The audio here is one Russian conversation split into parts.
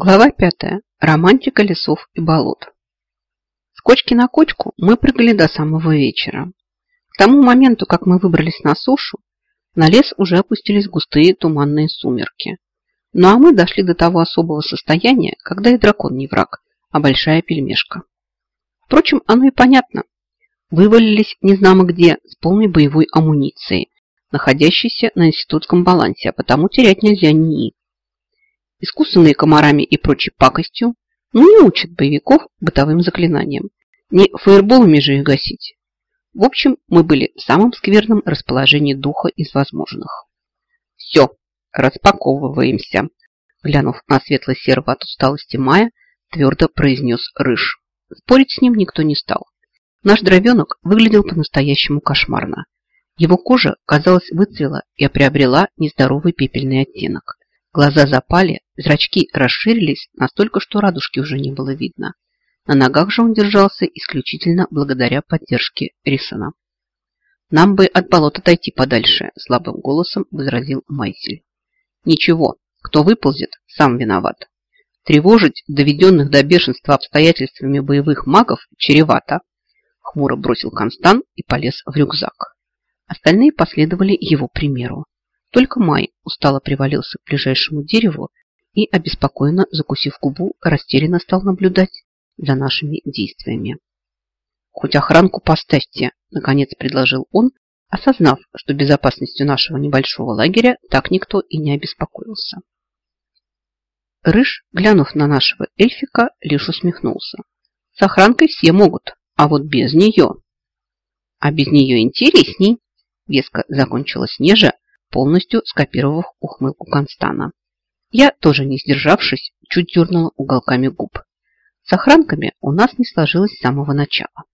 Глава пятая. Романтика лесов и болот. С кочки на кочку мы прыгали до самого вечера. К тому моменту, как мы выбрались на сушу, на лес уже опустились густые туманные сумерки. Ну а мы дошли до того особого состояния, когда и дракон не враг, а большая пельмешка. Впрочем, оно и понятно. Вывалились незнамо где с полной боевой амуницией, находящейся на институтском балансе, а потому терять нельзя ни искусанные комарами и прочей пакостью, но не учат боевиков бытовым заклинаниям. Не фаерболами же их гасить. В общем, мы были в самом скверном расположении духа из возможных. Все, распаковываемся. Глянув на светло-серого от усталости Мая, твердо произнес Рыж. Спорить с ним никто не стал. Наш дровенок выглядел по-настоящему кошмарно. Его кожа, казалось, выцвела и приобрела нездоровый пепельный оттенок. Глаза запали, зрачки расширились настолько, что радужки уже не было видно. На ногах же он держался исключительно благодаря поддержке Рисона. «Нам бы от болота отойти подальше», – слабым голосом возразил Майсель. «Ничего, кто выползет, сам виноват. Тревожить доведенных до бешенства обстоятельствами боевых магов чревато», – хмуро бросил Констан и полез в рюкзак. Остальные последовали его примеру. Только Май устало привалился к ближайшему дереву и, обеспокоенно закусив губу, растерянно стал наблюдать за нашими действиями. «Хоть охранку поставьте», – наконец предложил он, осознав, что безопасностью нашего небольшого лагеря так никто и не обеспокоился. Рыж, глянув на нашего эльфика, лишь усмехнулся. С охранкой все могут, а вот без нее. А без нее интересней, веско закончила Снежа, полностью скопировав ухмылку Констана. Я, тоже не сдержавшись, чуть дернула уголками губ. С охранками у нас не сложилось с самого начала.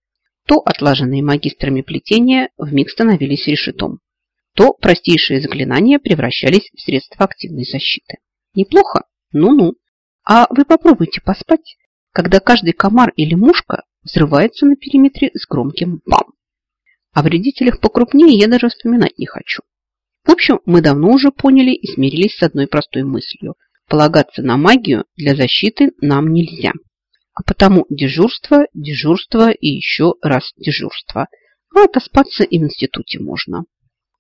То отлаженные магистрами плетения вмиг становились решетом, то простейшие заклинания превращались в средства активной защиты. Неплохо? Ну-ну. А вы попробуйте поспать, когда каждый комар или мушка взрывается на периметре с громким бам. О вредителях покрупнее я даже вспоминать не хочу. В общем, мы давно уже поняли и смирились с одной простой мыслью. Полагаться на магию для защиты нам нельзя. А потому дежурство, дежурство и еще раз дежурство. А отоспаться и в институте можно.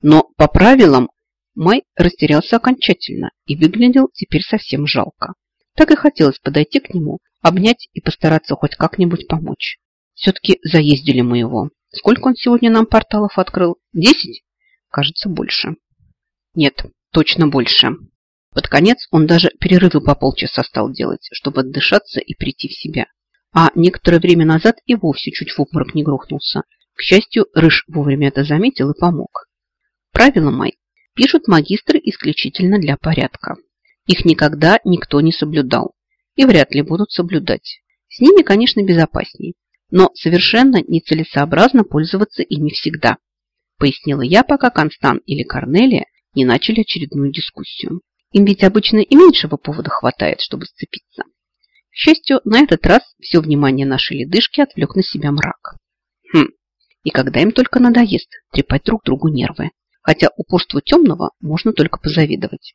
Но по правилам Май растерялся окончательно и выглядел теперь совсем жалко. Так и хотелось подойти к нему, обнять и постараться хоть как-нибудь помочь. Все-таки заездили мы его. Сколько он сегодня нам порталов открыл? Десять? Кажется, больше. Нет, точно больше. Под конец он даже перерывы по полчаса стал делать, чтобы отдышаться и прийти в себя. А некоторое время назад и вовсе чуть в обморок не грохнулся. К счастью, Рыж вовремя это заметил и помог. Правила мои пишут магистры исключительно для порядка. Их никогда никто не соблюдал и вряд ли будут соблюдать. С ними, конечно, безопаснее, но совершенно нецелесообразно пользоваться ими всегда, пояснила я, пока Констан или Корнелия не начали очередную дискуссию. Им ведь обычно и меньшего повода хватает, чтобы сцепиться. К счастью, на этот раз все внимание нашей ледышки отвлек на себя мрак. Хм, и когда им только надоест трепать друг другу нервы. Хотя упорству темного можно только позавидовать.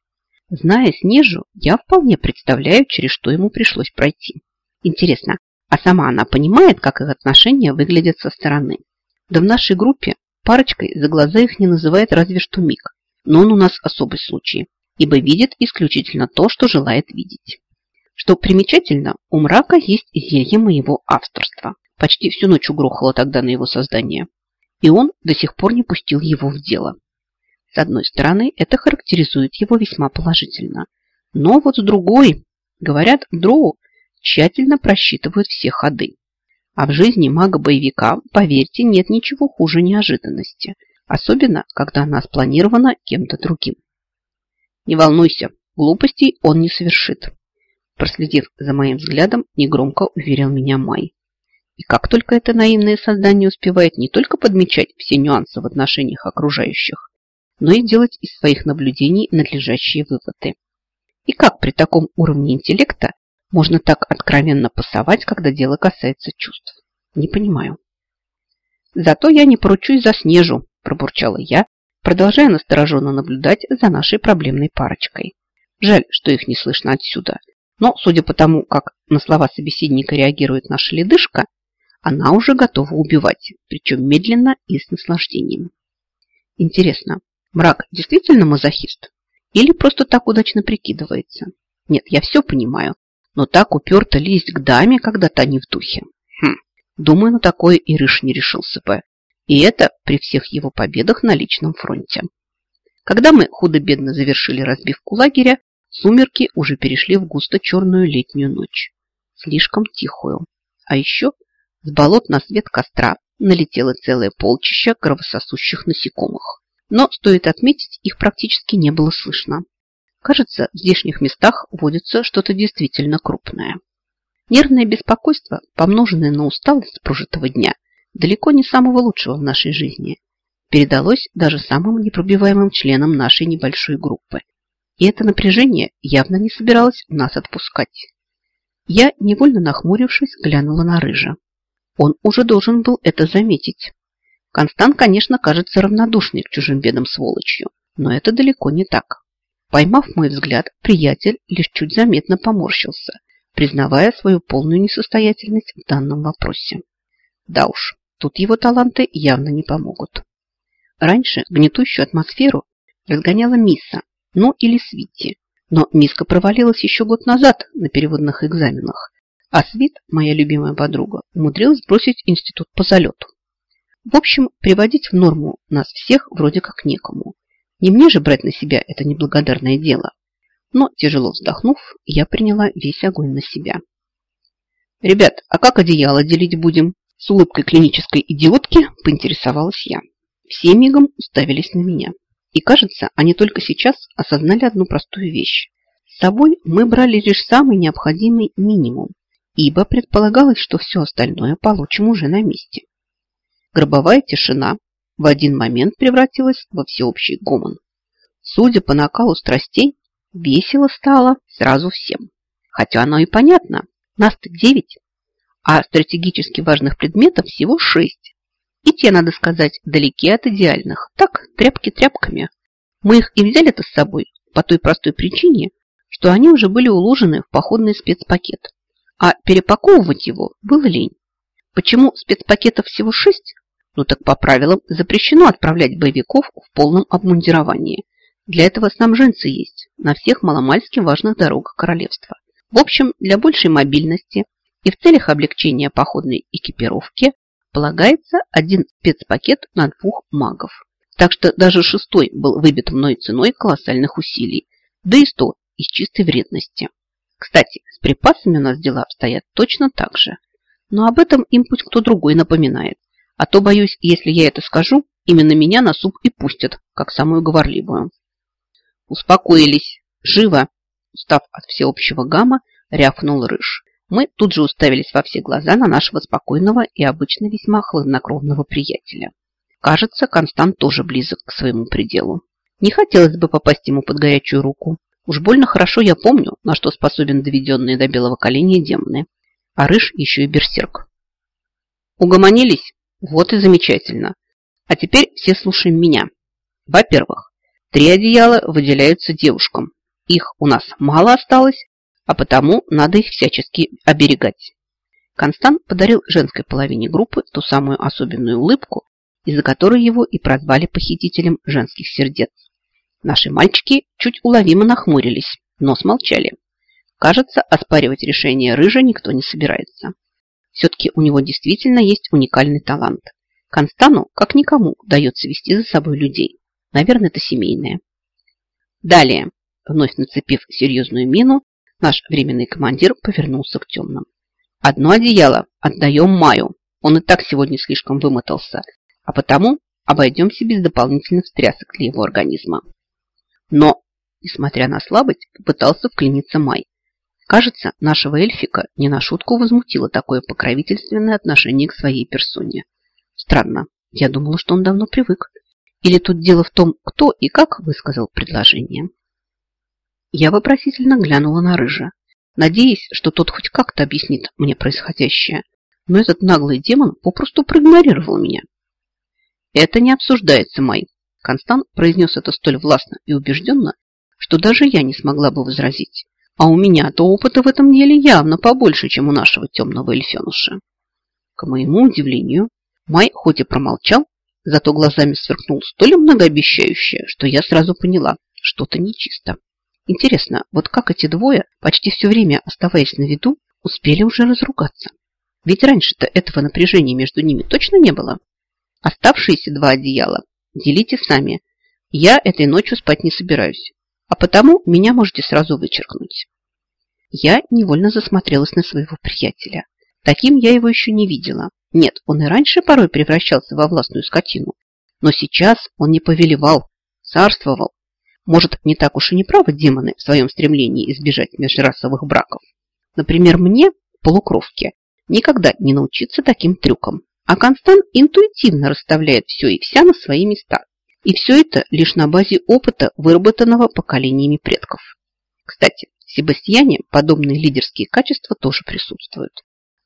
Зная Снежу, я вполне представляю, через что ему пришлось пройти. Интересно, а сама она понимает, как их отношения выглядят со стороны? Да в нашей группе парочкой за глаза их не называет разве что Миг но он у нас особый случай, ибо видит исключительно то, что желает видеть. Что примечательно, у мрака есть зелье моего авторства. Почти всю ночь угрохало тогда на его создание. И он до сих пор не пустил его в дело. С одной стороны, это характеризует его весьма положительно. Но вот с другой, говорят, дроу тщательно просчитывают все ходы. А в жизни мага-боевика, поверьте, нет ничего хуже неожиданности – Особенно, когда она спланирована кем-то другим. Не волнуйся, глупостей он не совершит. Проследив за моим взглядом, негромко уверил меня Май. И как только это наивное создание успевает не только подмечать все нюансы в отношениях окружающих, но и делать из своих наблюдений надлежащие выводы. И как при таком уровне интеллекта можно так откровенно пасовать, когда дело касается чувств? Не понимаю. Зато я не поручусь за Снежу, пробурчала я, продолжая настороженно наблюдать за нашей проблемной парочкой. Жаль, что их не слышно отсюда. Но, судя по тому, как на слова собеседника реагирует наша ледышка, она уже готова убивать, причем медленно и с наслаждением. Интересно, мрак действительно мазохист? Или просто так удачно прикидывается? Нет, я все понимаю, но так уперто лезть к даме, когда та не в духе. Хм, думаю, на такое и Рыш не решился бы. И это при всех его победах на личном фронте. Когда мы худо-бедно завершили разбивку лагеря, сумерки уже перешли в густо-черную летнюю ночь. Слишком тихую. А еще с болот на свет костра налетело целое полчища кровососущих насекомых. Но, стоит отметить, их практически не было слышно. Кажется, в здешних местах водится что-то действительно крупное. Нервное беспокойство, помноженное на усталость прожитого дня, далеко не самого лучшего в нашей жизни, передалось даже самым непробиваемым членам нашей небольшой группы. И это напряжение явно не собиралось нас отпускать. Я, невольно нахмурившись, глянула на Рыжа. Он уже должен был это заметить. Констант, конечно, кажется равнодушной к чужим бедам сволочью, но это далеко не так. Поймав мой взгляд, приятель лишь чуть заметно поморщился, признавая свою полную несостоятельность в данном вопросе. Да уж, тут его таланты явно не помогут. Раньше гнетущую атмосферу разгоняла Мисса, ну или Свитти. Но Миска провалилась еще год назад на переводных экзаменах, а Свит, моя любимая подруга, умудрилась бросить институт по залету. В общем, приводить в норму нас всех вроде как некому. Не мне же брать на себя это неблагодарное дело. Но, тяжело вздохнув, я приняла весь огонь на себя. «Ребят, а как одеяло делить будем?» С улыбкой клинической идиотки поинтересовалась я. Все мигом уставились на меня. И, кажется, они только сейчас осознали одну простую вещь. С собой мы брали лишь самый необходимый минимум, ибо предполагалось, что все остальное получим уже на месте. Гробовая тишина в один момент превратилась во всеобщий гомон. Судя по накалу страстей, весело стало сразу всем. Хотя оно и понятно, нас-то девять, а стратегически важных предметов всего шесть. И те, надо сказать, далеки от идеальных. Так, тряпки тряпками. Мы их и взяли-то с собой по той простой причине, что они уже были уложены в походный спецпакет. А перепаковывать его было лень. Почему спецпакетов всего шесть? Ну так по правилам запрещено отправлять боевиков в полном обмундировании. Для этого снабженцы есть на всех маломальски важных дорогах королевства. В общем, для большей мобильности и в целях облегчения походной экипировки полагается один спецпакет на двух магов. Так что даже шестой был выбит мной ценой колоссальных усилий, да и сто из чистой вредности. Кстати, с припасами у нас дела обстоят точно так же. Но об этом им пусть кто другой напоминает. А то, боюсь, если я это скажу, именно меня на суп и пустят, как самую говорливую. Успокоились. Живо! Устав от всеобщего гамма, рявкнул Рыж. Мы тут же уставились во все глаза на нашего спокойного и обычно весьма хладнокровного приятеля. Кажется, Констант тоже близок к своему пределу. Не хотелось бы попасть ему под горячую руку. Уж больно хорошо я помню, на что способен доведенные до белого коленя демоны. А Рыж еще и берсерк. Угомонились? Вот и замечательно. А теперь все слушаем меня. Во-первых, три одеяла выделяются девушкам. Их у нас мало осталось, а потому надо их всячески оберегать. Констант подарил женской половине группы ту самую особенную улыбку, из-за которой его и прозвали похитителем женских сердец. Наши мальчики чуть уловимо нахмурились, но смолчали. Кажется, оспаривать решение Рыжа никто не собирается. Все-таки у него действительно есть уникальный талант. Констану, как никому, удается вести за собой людей. Наверное, это семейное. Далее, вновь нацепив серьезную мину, Наш временный командир повернулся к темным. Одно одеяло отдаем Маю. Он и так сегодня слишком вымотался, а потому обойдемся без дополнительных встрясок для его организма. Но, несмотря на слабость, попытался вклиниться Май. Кажется, нашего эльфика не на шутку возмутило такое покровительственное отношение к своей персоне. Странно, я думала, что он давно привык. Или тут дело в том, кто и как высказал предложение. Я вопросительно глянула на Рыжа, надеясь, что тот хоть как-то объяснит мне происходящее, но этот наглый демон попросту проигнорировал меня. «Это не обсуждается, Май», Констант произнес это столь властно и убежденно, что даже я не смогла бы возразить. А у меня-то опыта в этом деле явно побольше, чем у нашего темного эльфенуша. К моему удивлению, Май хоть и промолчал, зато глазами сверкнул столь многообещающе, что я сразу поняла, что-то нечисто. Интересно, вот как эти двое, почти все время оставаясь на виду, успели уже разругаться? Ведь раньше-то этого напряжения между ними точно не было. Оставшиеся два одеяла делите сами. Я этой ночью спать не собираюсь, а потому меня можете сразу вычеркнуть. Я невольно засмотрелась на своего приятеля. Таким я его еще не видела. Нет, он и раньше порой превращался во властную скотину. Но сейчас он не повелевал, царствовал. Может, не так уж и не правы демоны в своем стремлении избежать межрасовых браков. Например, мне, полукровке, никогда не научиться таким трюкам. А Констант интуитивно расставляет все и вся на свои места. И все это лишь на базе опыта, выработанного поколениями предков. Кстати, в Себастьяне подобные лидерские качества тоже присутствуют.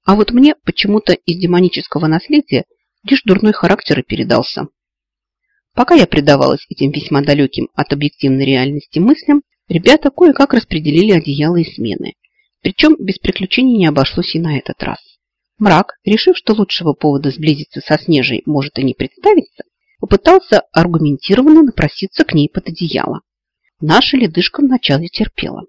А вот мне почему-то из демонического наследия лишь дурной характер и передался. Пока я предавалась этим весьма далеким от объективной реальности мыслям, ребята кое-как распределили одеяло и смены. Причем без приключений не обошлось и на этот раз. Мрак, решив, что лучшего повода сблизиться со Снежей может и не представиться, попытался аргументированно напроситься к ней под одеяло. Наша ледышка вначале терпела,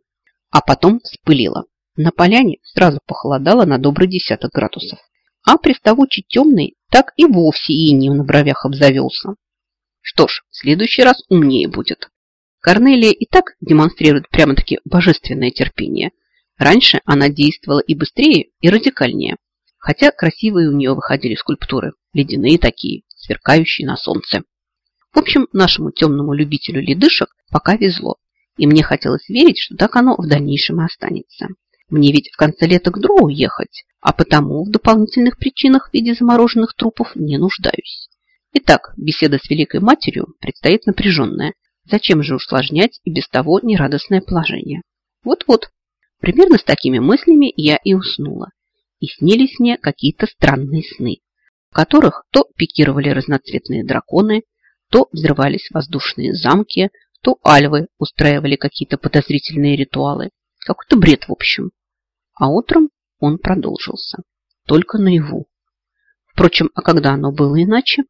а потом вспылила. На поляне сразу похолодало на добрый десяток градусов, а приставучий темный так и вовсе инеем на бровях обзавелся. Что ж, в следующий раз умнее будет. Корнелия и так демонстрирует прямо-таки божественное терпение – Раньше она действовала и быстрее, и радикальнее. Хотя красивые у нее выходили скульптуры, ледяные такие, сверкающие на солнце. В общем, нашему темному любителю ледышек пока везло. И мне хотелось верить, что так оно в дальнейшем и останется. Мне ведь в конце лета к Дроу ехать, а потому в дополнительных причинах в виде замороженных трупов не нуждаюсь. Итак, беседа с Великой Матерью предстоит напряженная. Зачем же усложнять и без того нерадостное положение? Вот-вот. Примерно с такими мыслями я и уснула. И снились мне какие-то странные сны, в которых то пикировали разноцветные драконы, то взрывались воздушные замки, то альвы устраивали какие-то подозрительные ритуалы. Какой-то бред, в общем. А утром он продолжился. Только наяву. Впрочем, а когда оно было иначе?